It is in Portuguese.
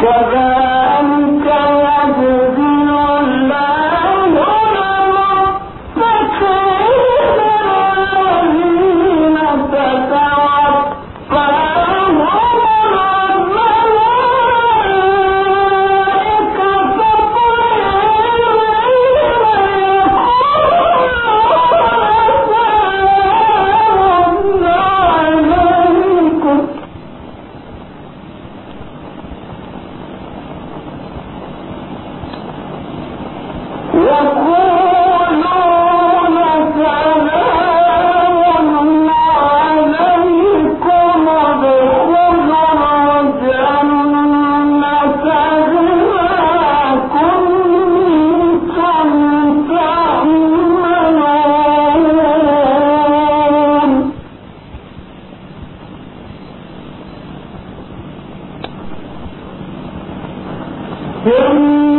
كذلك كل